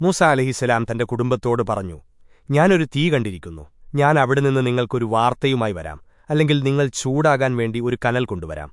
മൂസ അലഹിസലാം തന്റെ കുടുംബത്തോട് പറഞ്ഞു ഞാനൊരു തീ കണ്ടിരിക്കുന്നു. ഞാൻ അവിടെ നിന്ന് നിങ്ങൾക്കൊരു വാർത്തയുമായി വരാം. അല്ലെങ്കിൽ നിങ്ങൾ ചൂടാകാൻ വേണ്ടി ഒരു കനൽ കൊണ്ടുവരാം.